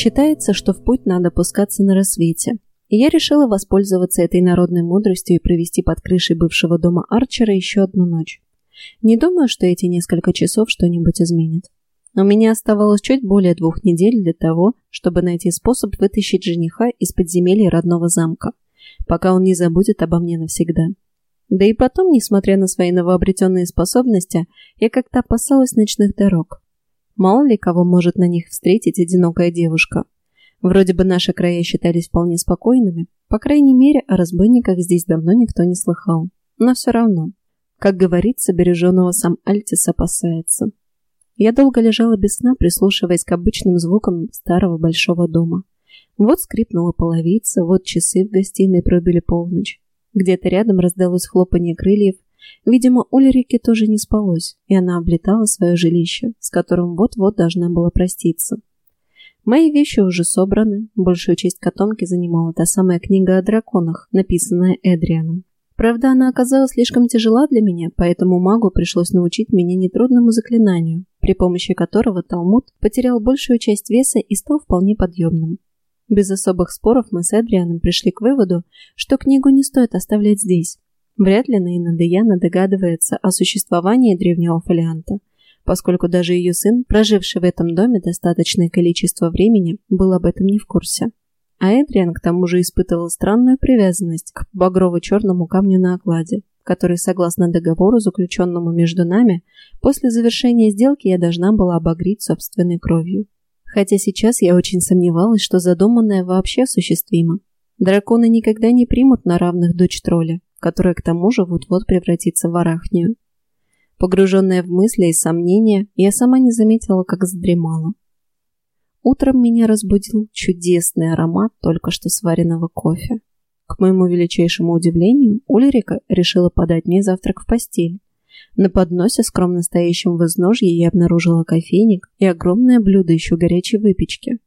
Считается, что в путь надо пускаться на рассвете, и я решила воспользоваться этой народной мудростью и провести под крышей бывшего дома Арчера еще одну ночь. Не думаю, что эти несколько часов что-нибудь изменят. У меня оставалось чуть более двух недель для того, чтобы найти способ вытащить жениха из подземелья родного замка, пока он не забудет обо мне навсегда. Да и потом, несмотря на свои новообретенные способности, я как-то опасалась ночных дорог. Мало ли кого может на них встретить одинокая девушка. Вроде бы наши края считались вполне спокойными, по крайней мере, о разбойниках здесь давно никто не слыхал. Но все равно, как говорится, береженного сам Альтис опасается. Я долго лежала без сна, прислушиваясь к обычным звукам старого большого дома. Вот скрипнула половица, вот часы в гостиной пробили полночь. Где-то рядом раздалось хлопанье крыльев. Видимо, Ульрике тоже не спалось, и она облетала свое жилище, с которым вот-вот должна была проститься. Мои вещи уже собраны, большую часть котомки занимала та самая книга о драконах, написанная Эдрианом. Правда, она оказалась слишком тяжела для меня, поэтому магу пришлось научить меня нетрудному заклинанию, при помощи которого Талмуд потерял большую часть веса и стал вполне подъемным. Без особых споров мы с Эдрианом пришли к выводу, что книгу не стоит оставлять здесь. Вряд ли Наина Деяна догадывается о существовании древнего фолианта, поскольку даже ее сын, проживший в этом доме достаточное количество времени, был об этом не в курсе. А Эдриан к тому же испытывал странную привязанность к багрово-черному камню на окладе, который, согласно договору, заключенному между нами, после завершения сделки я должна была обогреть собственной кровью. Хотя сейчас я очень сомневалась, что задуманное вообще осуществимо. Драконы никогда не примут на равных дочь тролля, которая к тому же вот-вот превратится в арахнию. Погруженная в мысли и сомнения, я сама не заметила, как задремала. Утром меня разбудил чудесный аромат только что сваренного кофе. К моему величайшему удивлению, Ульрика решила подать мне завтрак в постель. На подносе, скромно стоящем в изножье, я обнаружила кофейник и огромное блюдо еще горячей выпечки.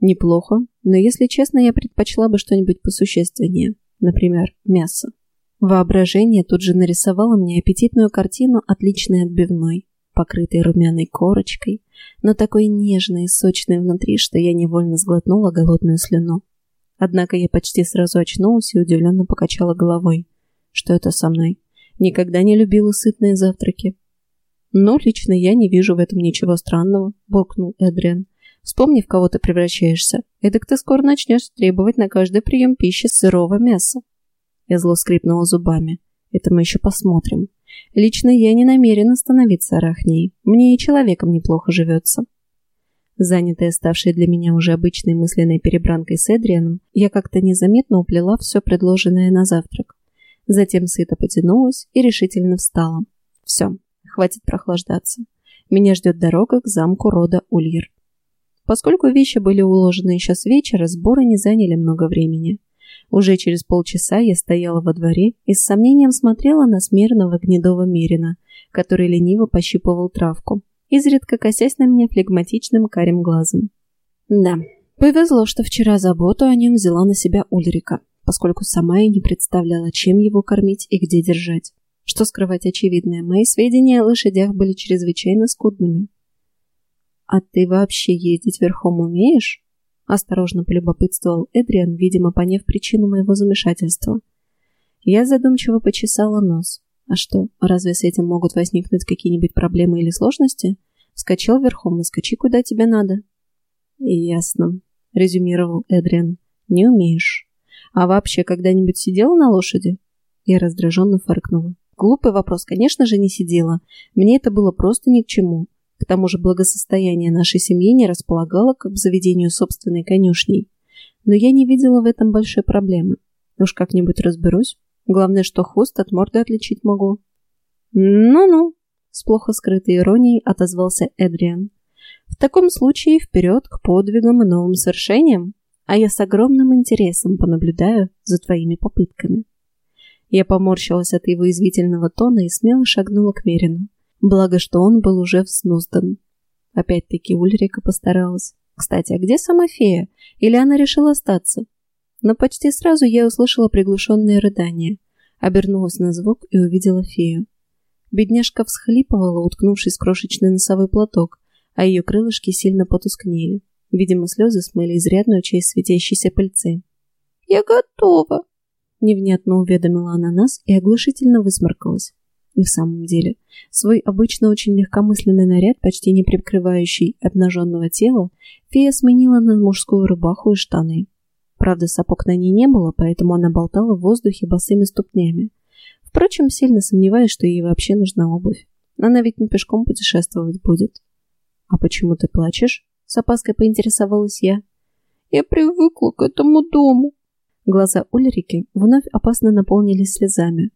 Неплохо, но, если честно, я предпочла бы что-нибудь посущественнее. Например, мясо. Воображение тут же нарисовало мне аппетитную картину отличной отбивной покрытой румяной корочкой, но такой нежной и сочной внутри, что я невольно сглотнула голодную слюну. Однако я почти сразу очнулась и удивленно покачала головой. Что это со мной? Никогда не любила сытные завтраки. Но лично я не вижу в этом ничего странного, буркнул Эдриан. Вспомни, в кого ты превращаешься. Эдак ты скоро начнешь требовать на каждый прием пищи сырого мяса. Я зло скрипнула зубами. Это мы еще посмотрим. Лично я не намерена становиться арахней. Мне и человеком неплохо живется. Занятая ставшей для меня уже обычной мысленной перебранкой с Эдрианом, я как-то незаметно уплела все предложенное на завтрак. Затем сыто потянулась и решительно встала. Все, хватит прохлаждаться. Меня ждет дорога к замку рода Ульер. Поскольку вещи были уложены еще с вечера, сборы не заняли много времени. Уже через полчаса я стояла во дворе и с сомнением смотрела на смирного гнедого мерина, который лениво пощипывал травку, изредка косясь на меня флегматичным карим глазом. Да, повезло, что вчера заботу о нем взяла на себя Ульрика, поскольку сама я не представляла, чем его кормить и где держать. Что скрывать очевидное, мои сведения о лошадях были чрезвычайно скудными. «А ты вообще ездить верхом умеешь?» Осторожно полюбопытствовал Эдриан, видимо, поняв причину моего замешательства. Я задумчиво почесала нос. А что, разве с этим могут возникнуть какие-нибудь проблемы или сложности? Скачал верхом и скачи куда тебе надо. Ясно, резюмировал Эдриан. Не умеешь. А вообще когда-нибудь сидела на лошади? Я раздраженно фыркнула. Глупый вопрос, конечно же, не сидела. Мне это было просто ни к чему. К тому же благосостояние нашей семьи не располагало к заведению собственной конюшней. Но я не видела в этом большой проблемы. Уж как-нибудь разберусь. Главное, что хвост от морды отличить могу. «Ну-ну», — с плохо скрытой иронией отозвался Эдриан. «В таком случае вперед к подвигам и новым свершениям, а я с огромным интересом понаблюдаю за твоими попытками». Я поморщилась от его извительного тона и смело шагнула к Мерину. Благо, что он был уже взнуздан. Опять-таки Ульрика постаралась. Кстати, а где сама фея? Или она решила остаться? Но почти сразу я услышала приглушенные рыдания. Обернулась на звук и увидела фею. Бедняжка всхлипывала, уткнувшись в крошечный носовой платок, а ее крылышки сильно потускнели. Видимо, слезы смыли изрядную часть светящейся пыльцы. «Я готова!» Невнятно уведомила она нас и оглушительно высморкалась. И в самом деле, свой обычно очень легкомысленный наряд, почти не прикрывающий обнаженного тела, фея сменила на мужскую рубаху и штаны. Правда, сапог на ней не было, поэтому она болтала в воздухе босыми ступнями. Впрочем, сильно сомневаюсь, что ей вообще нужна обувь. Она ведь не пешком путешествовать будет. «А почему ты плачешь?» — с опаской поинтересовалась я. «Я привыкла к этому дому». Глаза Ульрики вновь опасно наполнились слезами.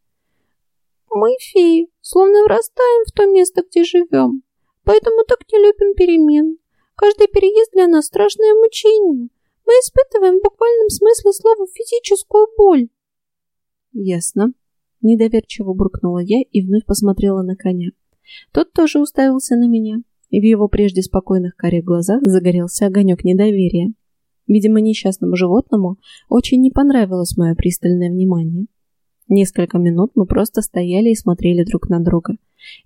Мы, феи, словно вырастаем в то место, где живем, поэтому так не любим перемен. Каждый переезд для нас страшное мучение. Мы испытываем в буквальном смысле слова физическую боль. Ясно. Недоверчиво буркнула я и вновь посмотрела на коня. Тот тоже уставился на меня, и в его прежде спокойных карих глазах загорелся огонек недоверия. Видимо, несчастному животному очень не понравилось мое пристальное внимание. Несколько минут мы просто стояли и смотрели друг на друга.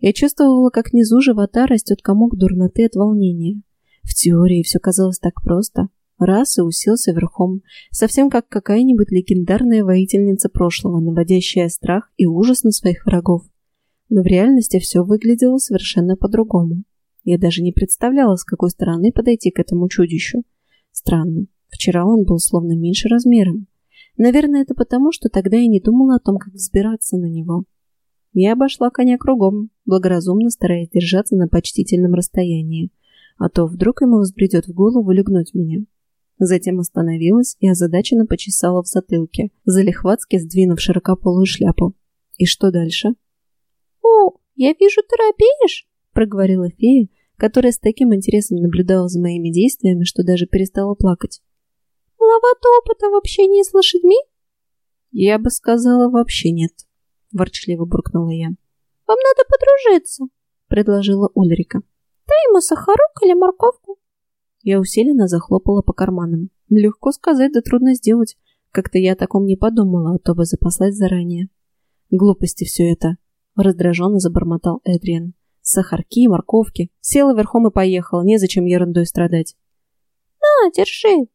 Я чувствовала, как внизу живота растет комок дурноты от волнения. В теории все казалось так просто. Раз и уселся верхом, совсем как какая-нибудь легендарная воительница прошлого, наводящая страх и ужас на своих врагов. Но в реальности все выглядело совершенно по-другому. Я даже не представляла, с какой стороны подойти к этому чудищу. Странно. Вчера он был словно меньше размером. Наверное, это потому, что тогда я не думала о том, как взбираться на него. Я обошла коня кругом, благоразумно стараясь держаться на почтительном расстоянии, а то вдруг ему взбредет в голову легнуть меня. Затем остановилась и озадаченно почесала в затылке, залихватски сдвинув широкополую шляпу. И что дальше? «О, я вижу, ты робеешь!» — проговорила фея, которая с таким интересом наблюдала за моими действиями, что даже перестала плакать. Маловато опыта в общении с лошадьми? Я бы сказала, вообще нет, ворчливо буркнула я. Вам надо подружиться, предложила Ульрика. Дай ему сахарок или морковку. Я усиленно захлопала по карманам. Легко сказать, да трудно сделать. Как-то я о таком не подумала, а то бы запаслась заранее. Глупости все это. Раздраженно забормотал Эдриан. Сахарки, морковки. Села верхом и поехала. Незачем ерундой страдать. На, держи.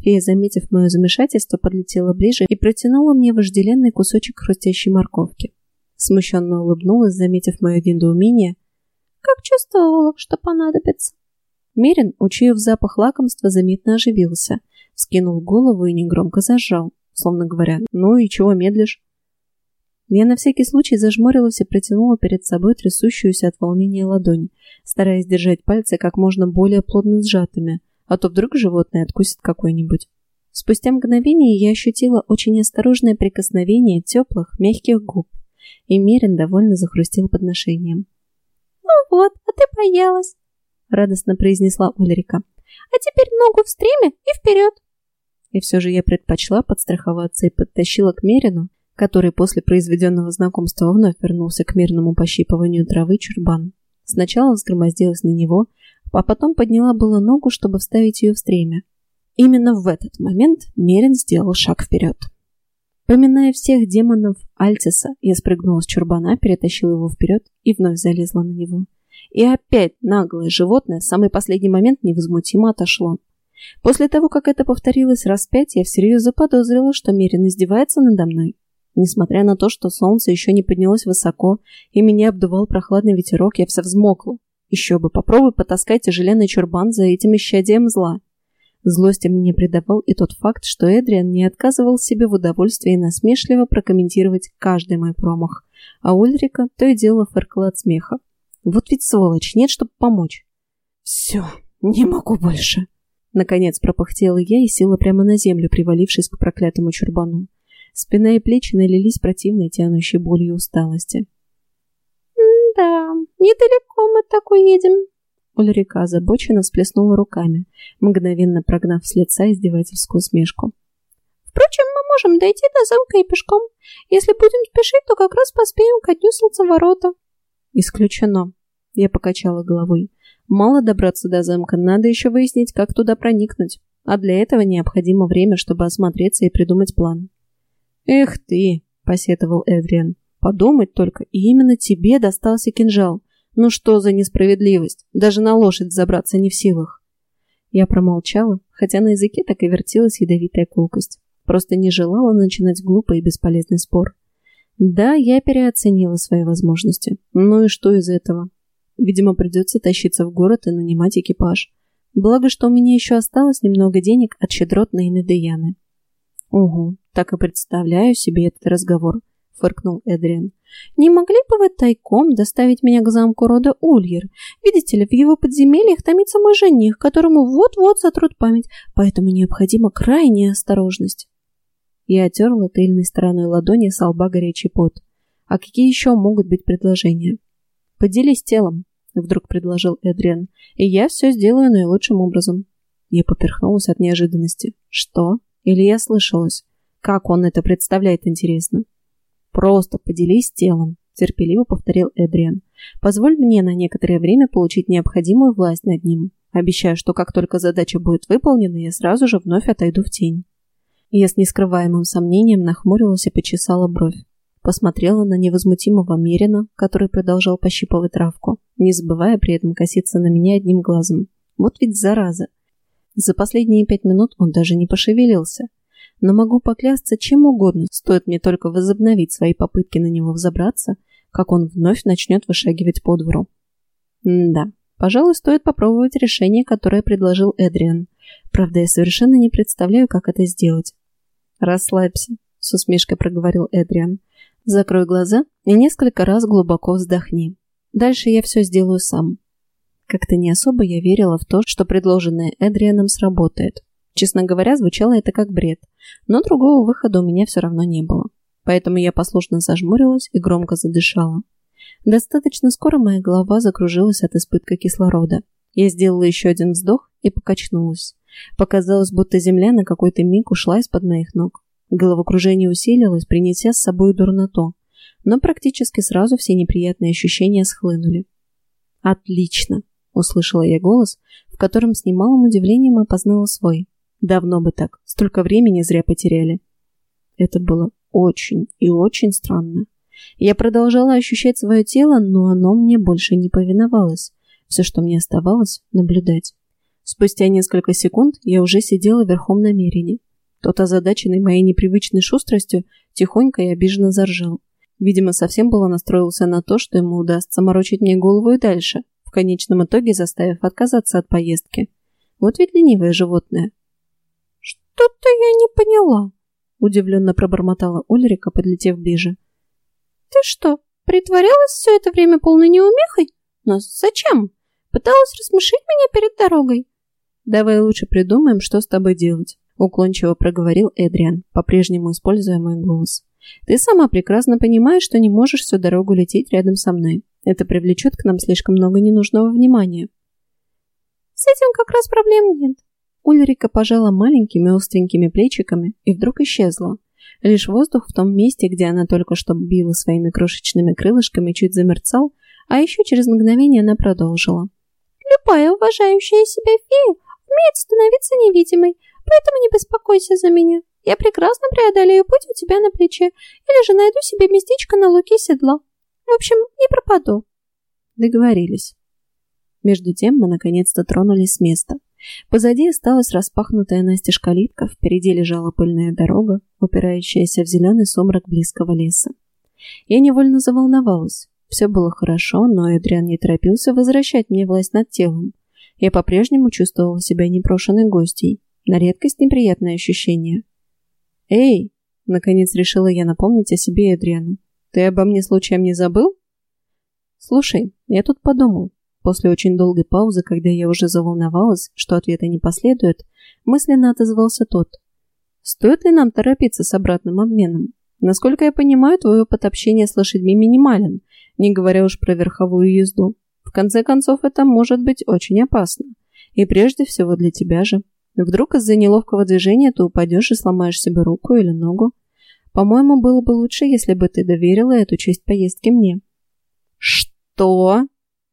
Фея, заметив мое замешательство, подлетела ближе и протянула мне вожделенный кусочек хрустящей морковки. Смущенно улыбнулась, заметив мое недоумение. «Как чувствовала, что понадобится?» Мерин, учуяв запах лакомства, заметно оживился, скинул голову и негромко зажал, словно говоря, «Ну и чего медлишь?» Я на всякий случай зажмурилась и протянула перед собой трясущуюся от волнения ладонь, стараясь держать пальцы как можно более плотно сжатыми, а то вдруг животное откусит какой-нибудь. Спустя мгновение я ощутила очень осторожное прикосновение теплых, мягких губ, и Мерин довольно захрустил подношением. «Ну вот, а ты боялась!» — радостно произнесла Ульрика. «А теперь ногу в стреме и вперед!» И все же я предпочла подстраховаться и подтащила к Мерину, который после произведенного знакомства вновь вернулся к мирному пощипыванию травы чурбан. Сначала взгромоздилась на него, а потом подняла было ногу, чтобы вставить ее в стремя. Именно в этот момент Мерин сделал шаг вперед. Поминая всех демонов Альтиса, я спрыгнула с чурбана, перетащила его вперед и вновь залезла на него. И опять наглое животное в самый последний момент невозмутимо отошло. После того, как это повторилось раз пять, я всерьез заподозрила, что Мерин издевается надо мной. Несмотря на то, что солнце еще не поднялось высоко, и меня обдувал прохладный ветерок, я вся взмокла. Еще бы, попробуй потаскать тяжеленный чурбан за этим исчадием зла. Злости мне придавал и тот факт, что Эдриан не отказывал себе в удовольствии насмешливо прокомментировать каждый мой промах, а Ульрика то и дело фыркала от смеха. Вот ведь сволочь, нет, чтобы помочь. Все, не могу больше. Наконец пропыхтела я и села прямо на землю, привалившись к проклятому чурбану. Спина и плечи налились противной, тянущей болью усталости. «Да, недалеко мы так уедем». Ульрика озабоченно всплеснула руками, мгновенно прогнав с лица издевательскую смешку. «Впрочем, мы можем дойти до замка и пешком. Если будем спешить, то как раз поспеем ко дню солнцеворота». «Исключено», — я покачала головой. «Мало добраться до замка, надо еще выяснить, как туда проникнуть. А для этого необходимо время, чтобы осмотреться и придумать план». «Эх ты!» — посетовал Эдриан. Подумать только, и именно тебе достался кинжал. Ну что за несправедливость? Даже на лошадь забраться не в силах. Я промолчала, хотя на языке так и вертелась ядовитая колкость. Просто не желала начинать глупый и бесполезный спор. Да, я переоценила свои возможности. Ну и что из этого? Видимо, придется тащиться в город и нанимать экипаж. Благо, что у меня еще осталось немного денег от щедрот на Инедеяны. Угу, так и представляю себе этот разговор, фыркнул Эдриан. Не могли бы вы тайком доставить меня к замку рода Ульер? Видите ли, в его подземельях томится мой жених, которому вот-вот сотрут память, поэтому необходима крайняя осторожность. Я отерла тыльной стороной ладони с лба горячий пот. А какие еще могут быть предложения? Поделись телом, вдруг предложил Эдриан, и я все сделаю наилучшим образом. Я поперхнулась от неожиданности. Что? Или я слышалась? Как он это представляет, интересно? Просто поделись телом, терпеливо повторил Эдриан. Позволь мне на некоторое время получить необходимую власть над ним. Обещаю, что как только задача будет выполнена, я сразу же вновь отойду в тень. Я с нескрываемым сомнением нахмурилась и почесала бровь. Посмотрела на невозмутимого Мерина, который продолжал пощипывать травку, не забывая при этом коситься на меня одним глазом. Вот ведь зараза. За последние пять минут он даже не пошевелился. Но могу поклясться чем угодно, стоит мне только возобновить свои попытки на него взобраться, как он вновь начнет вышагивать по двору. М да, пожалуй, стоит попробовать решение, которое предложил Эдриан. Правда, я совершенно не представляю, как это сделать. «Расслабься», — с усмешкой проговорил Эдриан. «Закрой глаза и несколько раз глубоко вздохни. Дальше я все сделаю сам». Как-то не особо я верила в то, что предложенное Эдрианом сработает. Честно говоря, звучало это как бред, но другого выхода у меня все равно не было. Поэтому я послушно зажмурилась и громко задышала. Достаточно скоро моя голова закружилась от избытка кислорода. Я сделала еще один вздох и покачнулась. Показалось, будто земля на какой-то миг ушла из-под моих ног. Головокружение усилилось, принеся с собой дурноту. Но практически сразу все неприятные ощущения схлынули. «Отлично!» — услышала я голос, в котором с немалым удивлением опознала свой. «Давно бы так. Столько времени зря потеряли». Это было очень и очень странно. Я продолжала ощущать свое тело, но оно мне больше не повиновалось. Все, что мне оставалось, наблюдать. Спустя несколько секунд я уже сидела верхом на мерине. Тот, озадаченный моей непривычной шустростью, тихонько и обиженно заржал. Видимо, совсем было настроился на то, что ему удастся морочить мне голову и дальше, в конечном итоге заставив отказаться от поездки. Вот ведь ленивое животное. «Что-то я не поняла», — удивленно пробормотала Ульрика, подлетев ближе. «Ты что, притворялась все это время полной неумехой? Но зачем? Пыталась рассмешить меня перед дорогой?» «Давай лучше придумаем, что с тобой делать», — уклончиво проговорил Эдриан, по-прежнему используя мой голос. «Ты сама прекрасно понимаешь, что не можешь всю дорогу лететь рядом со мной. Это привлечет к нам слишком много ненужного внимания». «С этим как раз проблем нет». Ульрика пожала маленькими остренькими плечиками и вдруг исчезла. Лишь воздух в том месте, где она только что била своими крошечными крылышками, чуть замерцал, а еще через мгновение она продолжила. «Любая уважающая себя фея умеет становиться невидимой, поэтому не беспокойся за меня. Я прекрасно преодолею путь у тебя на плече, или же найду себе местечко на луке седла. В общем, не пропаду. Договорились. Между тем мы наконец-то тронулись с места. Позади осталась распахнутая настежь калитка, впереди лежала пыльная дорога, упирающаяся в зеленый сумрак близкого леса. Я невольно заволновалась. Все было хорошо, но Эдриан не торопился возвращать мне власть над телом. Я по-прежнему чувствовала себя непрошенной гостьей. На редкость неприятное ощущение. «Эй!» — наконец решила я напомнить о себе Эдриану. «Ты обо мне случаем не забыл?» «Слушай, я тут подумал». После очень долгой паузы, когда я уже заволновалась, что ответа не последует, мысленно отозвался тот. «Стоит ли нам торопиться с обратным обменом? Насколько я понимаю, твой опыт общения с лошадьми минимален, не говоря уж про верховую езду. В конце концов, это может быть очень опасно. И прежде всего для тебя же. Вдруг из-за неловкого движения ты упадешь и сломаешь себе руку или ногу. По-моему, было бы лучше, если бы ты доверила эту честь поездки мне. Что?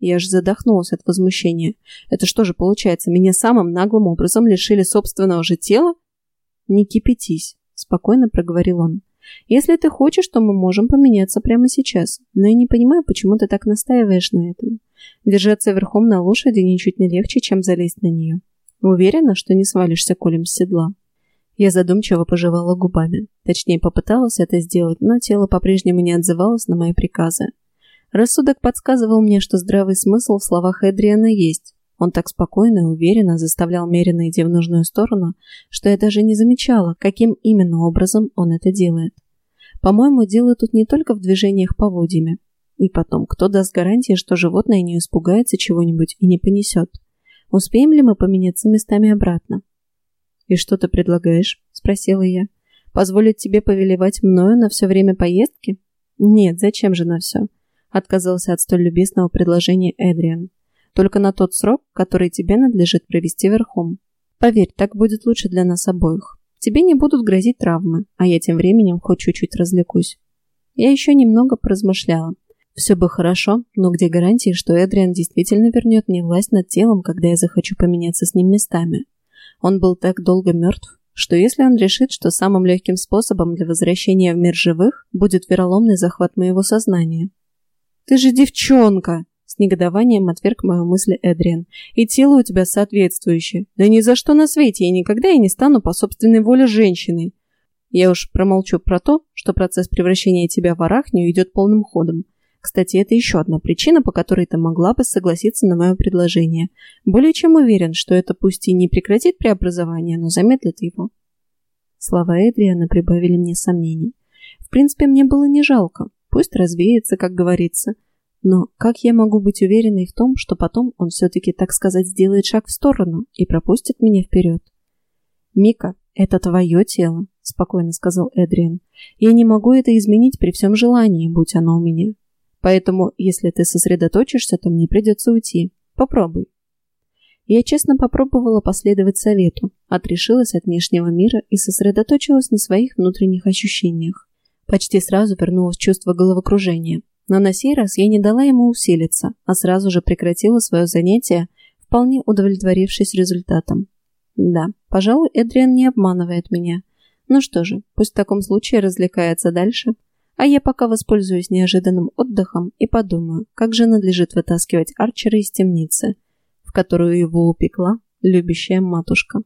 Я аж задохнулась от возмущения. Это что же получается, меня самым наглым образом лишили собственного же тела? Не кипятись, спокойно проговорил он. Если ты хочешь, то мы можем поменяться прямо сейчас. Но я не понимаю, почему ты так настаиваешь на этом. Держаться верхом на лошади ничуть не легче, чем залезть на нее. Уверена, что не свалишься колем с седла. Я задумчиво пожевала губами. Точнее, попыталась это сделать, но тело по-прежнему не отзывалось на мои приказы. Рассудок подсказывал мне, что здравый смысл в словах Эдриана есть. Он так спокойно и уверенно заставлял Мерина идти в нужную сторону, что я даже не замечала, каким именно образом он это делает. По-моему, дело тут не только в движениях поводьями. И потом, кто даст гарантии, что животное не испугается чего-нибудь и не понесет? Успеем ли мы поменяться местами обратно? «И что ты предлагаешь?» – спросила я. «Позволить тебе повелевать мною на все время поездки?» «Нет, зачем же на все?» – отказался от столь любезного предложения Эдриан. «Только на тот срок, который тебе надлежит провести верхом. Поверь, так будет лучше для нас обоих. Тебе не будут грозить травмы, а я тем временем хоть чуть-чуть развлекусь». Я еще немного поразмышляла. Все бы хорошо, но где гарантии, что Эдриан действительно вернет мне власть над телом, когда я захочу поменяться с ним местами? Он был так долго мертв, что если он решит, что самым легким способом для возвращения в мир живых будет вероломный захват моего сознания. «Ты же девчонка!» С негодованием отверг мою мысль Эдриан. «И тело у тебя соответствующее. Да ни за что на свете я никогда и не стану по собственной воле женщиной. Я уж промолчу про то, что процесс превращения тебя в арахнию идет полным ходом. Кстати, это еще одна причина, по которой ты могла бы согласиться на мое предложение. Более чем уверен, что это пусть и не прекратит преобразование, но замедлит его. Слова Эдриана прибавили мне сомнений. В принципе, мне было не жалко. Пусть развеется, как говорится. Но как я могу быть уверенной в том, что потом он все-таки, так сказать, сделает шаг в сторону и пропустит меня вперед? «Мика, это твое тело», — спокойно сказал Эдриан. «Я не могу это изменить при всем желании, будь оно у меня. Поэтому, если ты сосредоточишься, то мне придется уйти. Попробуй. Я честно попробовала последовать совету, отрешилась от внешнего мира и сосредоточилась на своих внутренних ощущениях. Почти сразу вернулось чувство головокружения. Но на сей раз я не дала ему усилиться, а сразу же прекратила свое занятие, вполне удовлетворившись результатом. Да, пожалуй, Эдриан не обманывает меня. Ну что же, пусть в таком случае развлекается дальше. А я пока воспользуюсь неожиданным отдыхом и подумаю, как же надлежит вытаскивать Арчера из темницы, в которую его упекла любящая матушка.